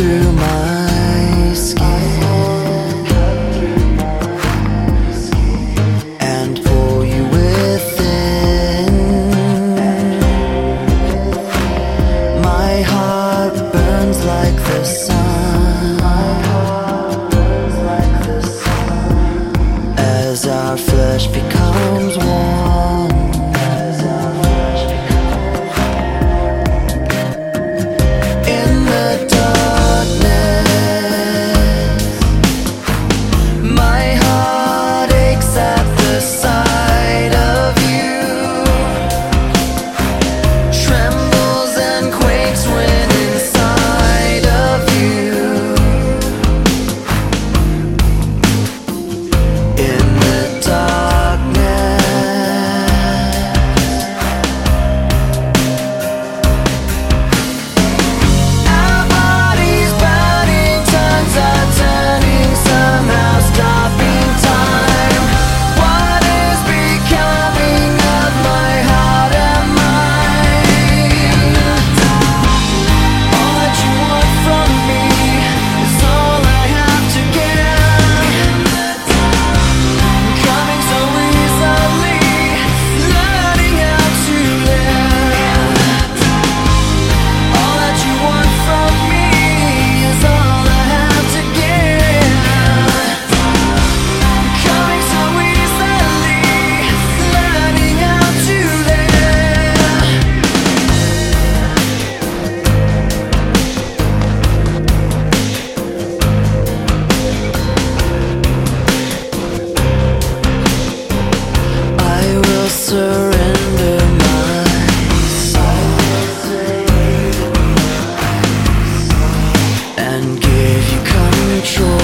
through my 说。